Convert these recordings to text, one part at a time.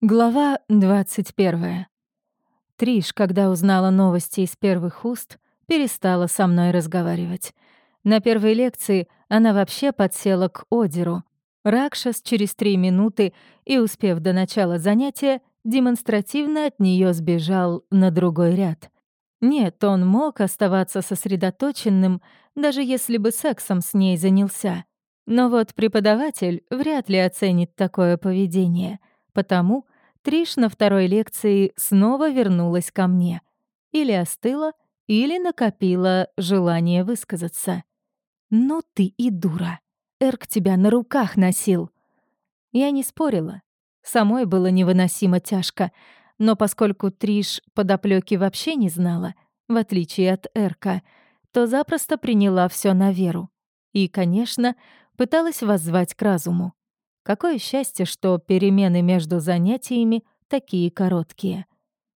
Глава 21. Триш, когда узнала новости из первых уст, перестала со мной разговаривать. На первой лекции она вообще подсела к Одеру. Ракшас через три минуты и, успев до начала занятия, демонстративно от нее сбежал на другой ряд. Нет, он мог оставаться сосредоточенным, даже если бы сексом с ней занялся. Но вот преподаватель вряд ли оценит такое поведение — Потому Триш на второй лекции снова вернулась ко мне. Или остыла, или накопила желание высказаться. «Ну ты и дура. Эрк тебя на руках носил». Я не спорила. Самой было невыносимо тяжко, но поскольку Триш подоплёки вообще не знала, в отличие от Эрка, то запросто приняла все на веру. И, конечно, пыталась воззвать к разуму. Какое счастье, что перемены между занятиями такие короткие.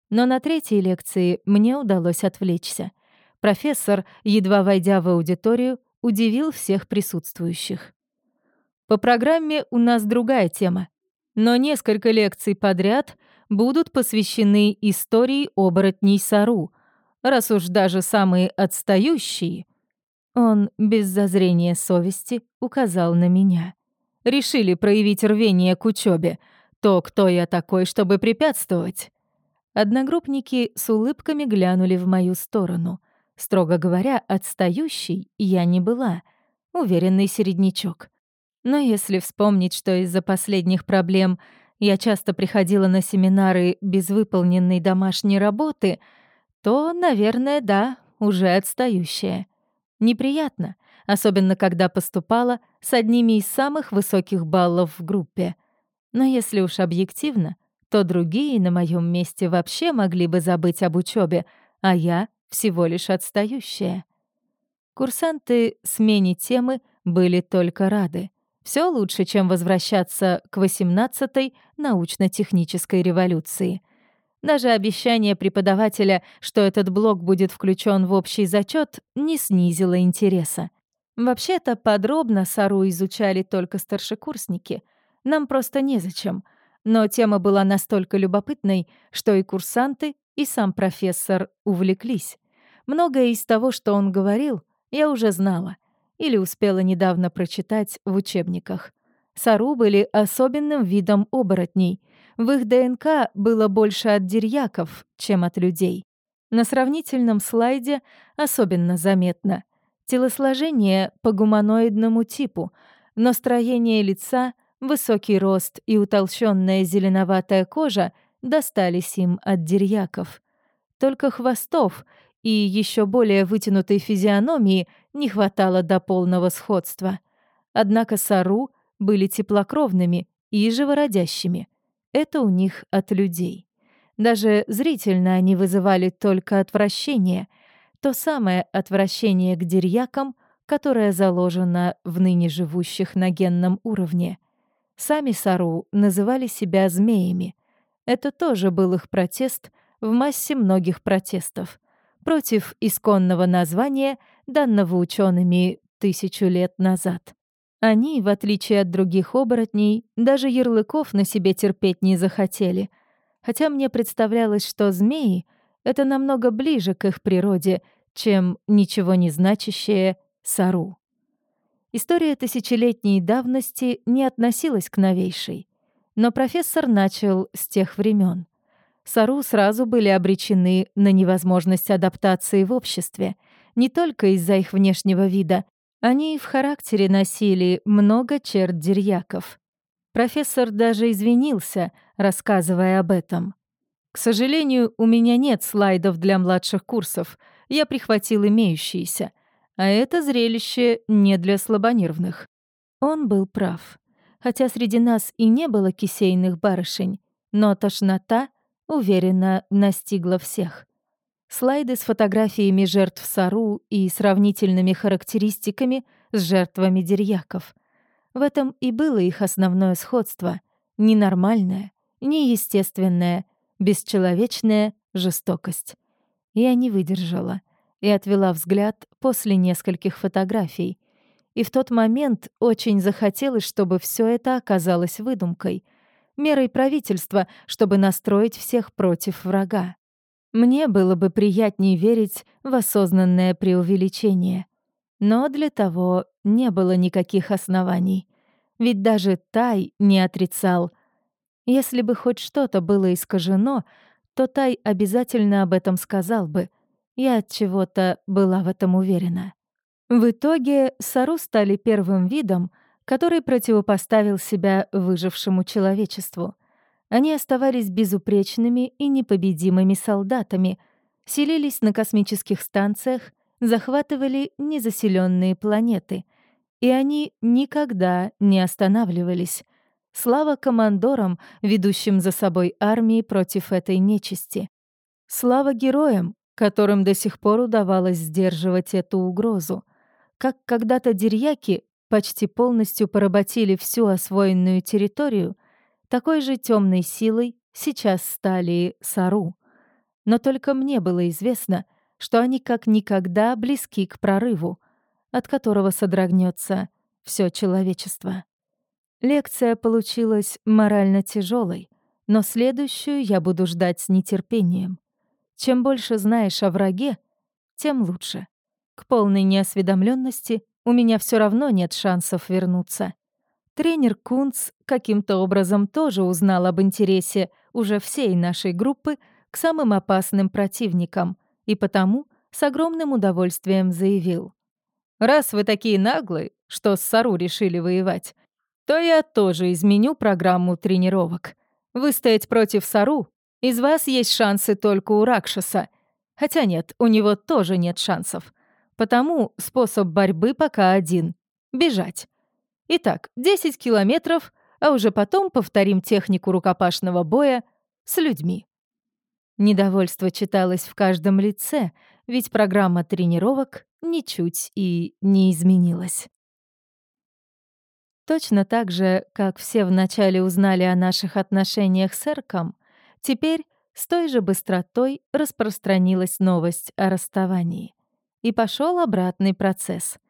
Но на третьей лекции мне удалось отвлечься. Профессор, едва войдя в аудиторию, удивил всех присутствующих. По программе у нас другая тема, но несколько лекций подряд будут посвящены истории оборотней Сару, раз уж даже самые отстающие. Он без зазрения совести указал на меня решили проявить рвение к учебе, то кто я такой, чтобы препятствовать? Одногруппники с улыбками глянули в мою сторону. Строго говоря, отстающей я не была, уверенный середнячок. Но если вспомнить, что из-за последних проблем я часто приходила на семинары без выполненной домашней работы, то, наверное, да, уже отстающая. Неприятно, особенно когда поступала с одними из самых высоких баллов в группе. Но если уж объективно, то другие на моем месте вообще могли бы забыть об учебе, а я всего лишь отстающая. Курсанты смене темы были только рады. Все лучше, чем возвращаться к 18-й научно-технической революции. Даже обещание преподавателя, что этот блок будет включен в общий зачет, не снизило интереса. Вообще-то подробно Сару изучали только старшекурсники. Нам просто незачем. Но тема была настолько любопытной, что и курсанты, и сам профессор увлеклись. Многое из того, что он говорил, я уже знала или успела недавно прочитать в учебниках. Сару были особенным видом оборотней. В их ДНК было больше от дерьяков, чем от людей. На сравнительном слайде особенно заметно — Телосложение по гуманоидному типу, но строение лица, высокий рост и утолщенная зеленоватая кожа достались им от дерьяков. Только хвостов и еще более вытянутой физиономии не хватало до полного сходства. Однако сару были теплокровными и живородящими. Это у них от людей. Даже зрительно они вызывали только отвращение — то самое отвращение к дерьякам, которое заложено в ныне живущих на генном уровне. Сами Сару называли себя змеями. Это тоже был их протест в массе многих протестов против исконного названия, данного учеными тысячу лет назад. Они, в отличие от других оборотней, даже ярлыков на себе терпеть не захотели, хотя мне представлялось, что змеи — это намного ближе к их природе, чем ничего не значащее Сару. История тысячелетней давности не относилась к новейшей, но профессор начал с тех времен. Сару сразу были обречены на невозможность адаптации в обществе, не только из-за их внешнего вида, они и в характере носили много черт дерьяков. Профессор даже извинился, рассказывая об этом. К сожалению, у меня нет слайдов для младших курсов. Я прихватил имеющиеся. А это зрелище не для слабонервных. Он был прав. Хотя среди нас и не было кисейных барышень, но тошнота, уверенно, настигла всех. Слайды с фотографиями жертв Сару и сравнительными характеристиками с жертвами дерьяков. В этом и было их основное сходство. Ненормальное, неестественное, бесчеловечная жестокость. Я не выдержала и отвела взгляд после нескольких фотографий. И в тот момент очень захотелось, чтобы все это оказалось выдумкой. мерой правительства, чтобы настроить всех против врага. Мне было бы приятнее верить в осознанное преувеличение. Но для того не было никаких оснований. Ведь даже Тай не отрицал. Если бы хоть что-то было искажено, то Тай обязательно об этом сказал бы. Я от чего-то была в этом уверена. В итоге Сару стали первым видом, который противопоставил себя выжившему человечеству. Они оставались безупречными и непобедимыми солдатами, селились на космических станциях, захватывали незаселенные планеты. И они никогда не останавливались. Слава командорам, ведущим за собой армии против этой нечисти. Слава героям, которым до сих пор удавалось сдерживать эту угрозу. Как когда-то дерьяки почти полностью поработили всю освоенную территорию, такой же темной силой сейчас стали Сару. Но только мне было известно, что они как никогда близки к прорыву, от которого содрогнется все человечество. Лекция получилась морально тяжелой, но следующую я буду ждать с нетерпением. Чем больше знаешь о враге, тем лучше. К полной неосведомленности у меня все равно нет шансов вернуться. Тренер Кунц каким-то образом тоже узнал об интересе уже всей нашей группы к самым опасным противникам и потому с огромным удовольствием заявил. «Раз вы такие наглые, что с Сару решили воевать, то я тоже изменю программу тренировок. Выстоять против Сару из вас есть шансы только у Ракшаса. Хотя нет, у него тоже нет шансов. Потому способ борьбы пока один — бежать. Итак, 10 километров, а уже потом повторим технику рукопашного боя с людьми. Недовольство читалось в каждом лице, ведь программа тренировок ничуть и не изменилась. Точно так же, как все вначале узнали о наших отношениях с Эрком, теперь с той же быстротой распространилась новость о расставании. И пошел обратный процесс —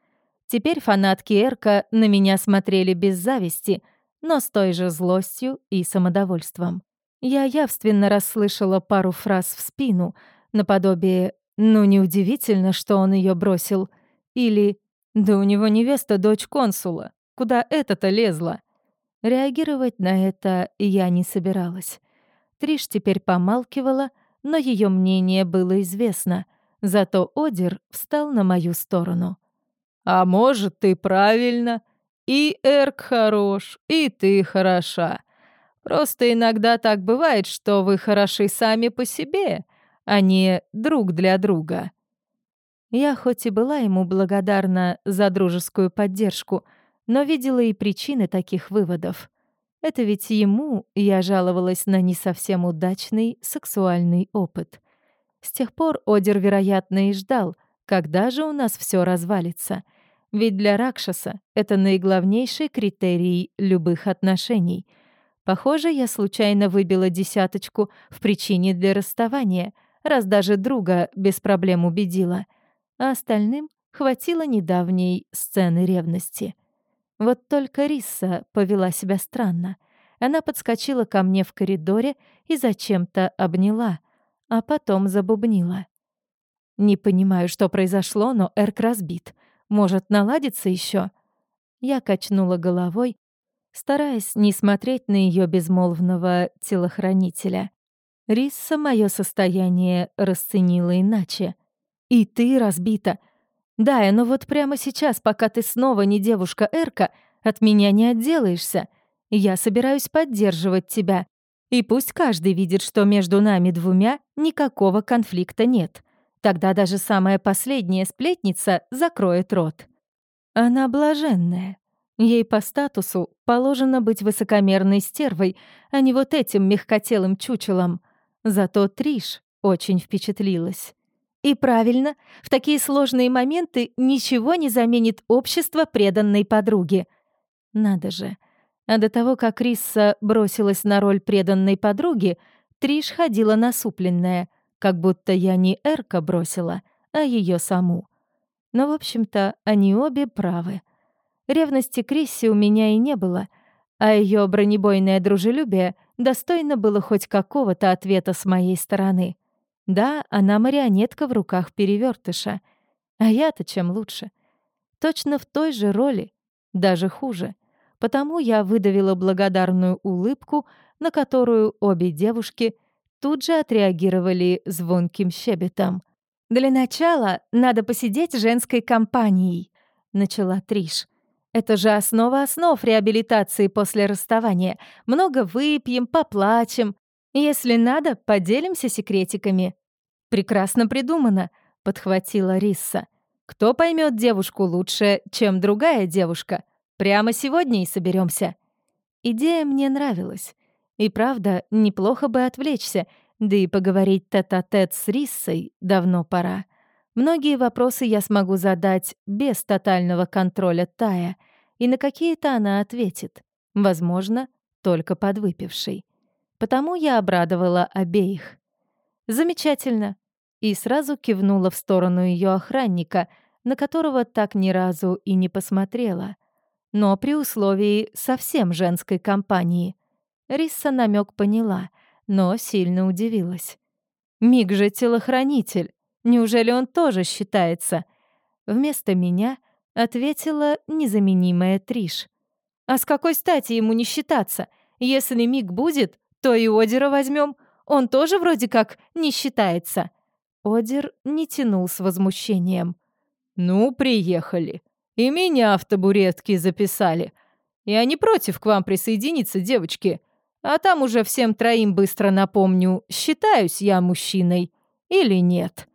Теперь фанатки Эрка на меня смотрели без зависти, но с той же злостью и самодовольством. Я явственно расслышала пару фраз в спину, наподобие «ну неудивительно, что он ее бросил» или «да у него невеста дочь консула, куда это-то лезла?» Реагировать на это я не собиралась. Триш теперь помалкивала, но ее мнение было известно, зато Одер встал на мою сторону. А может, ты правильно. И Эрк хорош, и ты хороша. Просто иногда так бывает, что вы хороши сами по себе, а не друг для друга. Я хоть и была ему благодарна за дружескую поддержку, но видела и причины таких выводов. Это ведь ему я жаловалась на не совсем удачный сексуальный опыт. С тех пор Одер, вероятно, и ждал, когда же у нас все развалится. Ведь для Ракшаса это наиглавнейший критерий любых отношений. Похоже, я случайно выбила десяточку в причине для расставания, раз даже друга без проблем убедила. А остальным хватило недавней сцены ревности. Вот только Риса повела себя странно. Она подскочила ко мне в коридоре и зачем-то обняла, а потом забубнила. Не понимаю, что произошло, но Эрк разбит. Может, наладится еще? Я качнула головой, стараясь не смотреть на ее безмолвного телохранителя. Рисса мое состояние расценила иначе. «И ты разбита. Да, но вот прямо сейчас, пока ты снова не девушка Эрка, от меня не отделаешься. Я собираюсь поддерживать тебя. И пусть каждый видит, что между нами двумя никакого конфликта нет. Тогда даже самая последняя сплетница закроет рот. Она блаженная. Ей по статусу положено быть высокомерной стервой, а не вот этим мягкотелым чучелом. Зато Триш очень впечатлилась. И правильно, в такие сложные моменты ничего не заменит общество преданной подруги. Надо же. А до того, как Рисса бросилась на роль преданной подруги, Триш ходила насупленная — как будто я не Эрка бросила, а ее саму. Но, в общем-то, они обе правы. Ревности Крисси у меня и не было. а ее бронебойное дружелюбие достойно было хоть какого-то ответа с моей стороны. Да, она марионетка в руках перевертыша, а я-то чем лучше. Точно в той же роли, даже хуже. Потому я выдавила благодарную улыбку, на которую обе девушки тут же отреагировали звонким щебетом. «Для начала надо посидеть женской компанией», — начала Триш. «Это же основа основ реабилитации после расставания. Много выпьем, поплачем. Если надо, поделимся секретиками». «Прекрасно придумано», — подхватила Рисса. «Кто поймет девушку лучше, чем другая девушка? Прямо сегодня и соберемся. Идея мне нравилась. И правда, неплохо бы отвлечься — да и поговорить тет-а-тет -тет с Риссой давно пора. Многие вопросы я смогу задать без тотального контроля Тая, и на какие-то она ответит. Возможно, только подвыпивший. Потому я обрадовала обеих. «Замечательно!» И сразу кивнула в сторону ее охранника, на которого так ни разу и не посмотрела. Но при условии совсем женской компании. Рисса намек поняла — но сильно удивилась. «Миг же телохранитель. Неужели он тоже считается?» Вместо меня ответила незаменимая Триш. «А с какой стати ему не считаться? Если Миг будет, то и Одера возьмем. Он тоже вроде как не считается». Одер не тянул с возмущением. «Ну, приехали. И меня в табуретки записали. Я не против к вам присоединиться, девочки. А там уже всем троим быстро напомню, считаюсь я мужчиной или нет.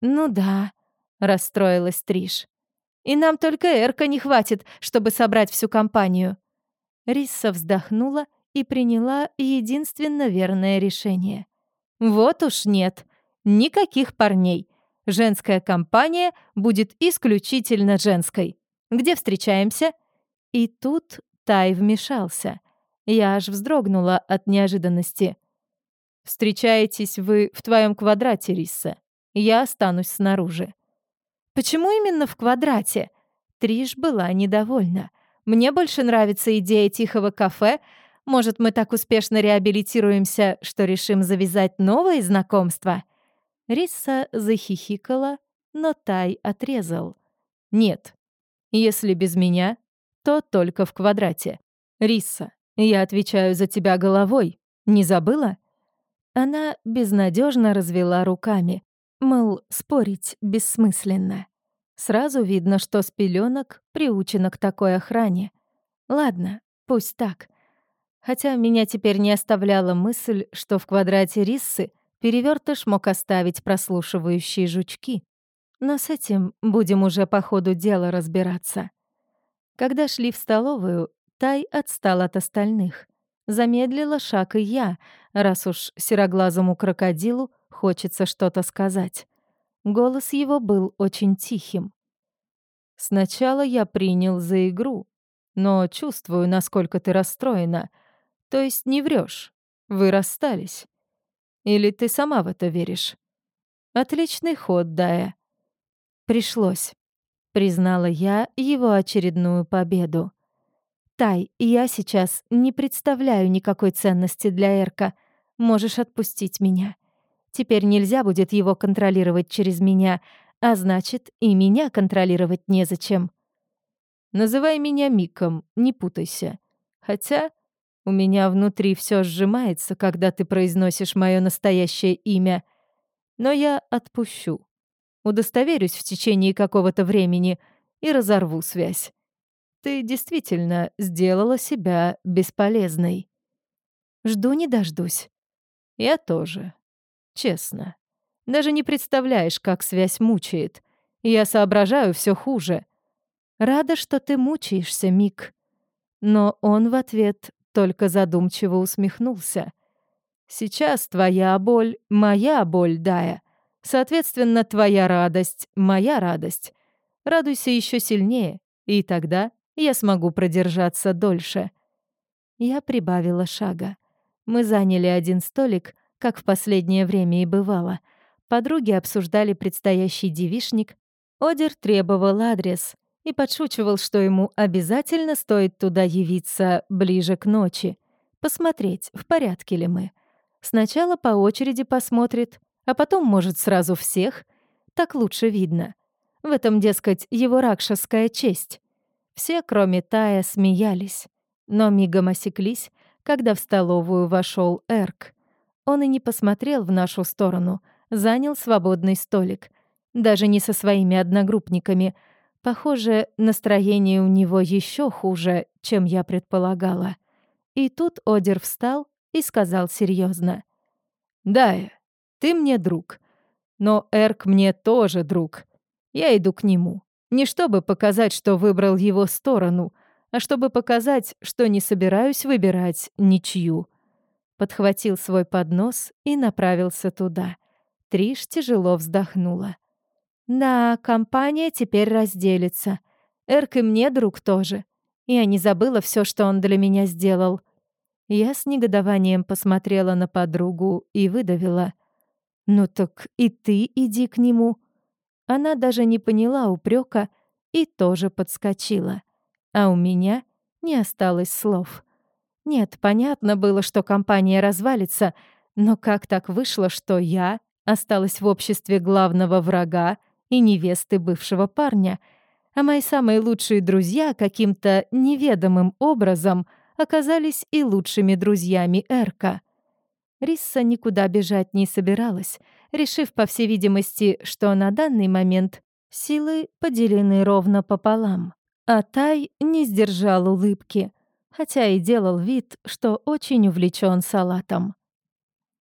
«Ну да», — расстроилась Триш. «И нам только Эрка не хватит, чтобы собрать всю компанию». Рисса вздохнула приняла единственно верное решение. «Вот уж нет. Никаких парней. Женская компания будет исключительно женской. Где встречаемся?» И тут Тай вмешался — я аж вздрогнула от неожиданности. «Встречаетесь вы в твоем квадрате, Рисса. Я останусь снаружи». «Почему именно в квадрате?» Триш была недовольна. «Мне больше нравится идея тихого кафе. Может, мы так успешно реабилитируемся, что решим завязать новые знакомства?» Рисса захихикала, но Тай отрезал. «Нет. Если без меня, то только в квадрате. Рисса, я отвечаю за тебя головой. Не забыла?» Она безнадежно развела руками. Мол, спорить бессмысленно. Сразу видно, что с пеленок приучена к такой охране. Ладно, пусть так. Хотя меня теперь не оставляла мысль, что в квадрате риссы перевертыш мог оставить прослушивающие жучки. Но с этим будем уже по ходу дела разбираться. Когда шли в столовую, Тай отстал от остальных. Замедлила шаг и я, раз уж сероглазому крокодилу хочется что-то сказать. Голос его был очень тихим. «Сначала я принял за игру, но чувствую, насколько ты расстроена. То есть не врешь. Вы расстались. Или ты сама в это веришь? Отличный ход, Дая. Пришлось, признала я его очередную победу. «Тай, я сейчас не представляю никакой ценности для Эрка. Можешь отпустить меня. Теперь нельзя будет его контролировать через меня, а значит, и меня контролировать незачем». «Называй меня Миком, не путайся. Хотя у меня внутри все сжимается, когда ты произносишь мое настоящее имя. Но я отпущу. Удостоверюсь в течение какого-то времени и разорву связь. Ты действительно сделала себя бесполезной. Жду не дождусь. Я тоже. Честно. Даже не представляешь, как связь мучает. Я соображаю все хуже. Рада, что ты мучаешься, Мик. Но он в ответ только задумчиво усмехнулся. Сейчас твоя боль — моя боль, Дая. Соответственно, твоя радость — моя радость. Радуйся еще сильнее, и тогда я смогу продержаться дольше. Я прибавила шага. Мы заняли один столик, как в последнее время и бывало. Подруги обсуждали предстоящий девишник. Одер требовал адрес, и подшучивал, что ему обязательно стоит туда явиться ближе к ночи, посмотреть, в порядке ли мы. Сначала по очереди посмотрит, а потом, может, сразу всех. Так лучше видно. В этом, дескать, его ракшасская честь. Все, кроме Тая, смеялись, но мигом осеклись, когда в столовую вошел Эрк. Он и не посмотрел в нашу сторону, занял свободный столик. Даже не со своими одногруппниками. Похоже, настроение у него еще хуже, чем я предполагала. И тут Одер встал и сказал серьезно: «Дая, ты мне друг, но Эрк мне тоже друг. Я иду к нему. Не чтобы показать, что выбрал его сторону, а чтобы показать, что не собираюсь выбирать ничью». Подхватил свой поднос и направился туда. Триш тяжело вздохнула. «Да, компания теперь разделится. Эрк и мне друг тоже. Я не забыла все, что он для меня сделал. Я с негодованием посмотрела на подругу и выдавила. «Ну так и ты иди к нему». Она даже не поняла упрека и тоже подскочила. А у меня не осталось слов. Нет, понятно было, что компания развалится, но как так вышло, что я осталась в обществе главного врага и невесты бывшего парня, а мои самые лучшие друзья каким-то неведомым образом — оказались и лучшими друзьями Эрка. Рисса никуда бежать не собиралась, решив, по всей видимости, что на данный момент силы поделены ровно пополам. А Тай не сдержал улыбки, хотя и делал вид, что очень увлечен салатом.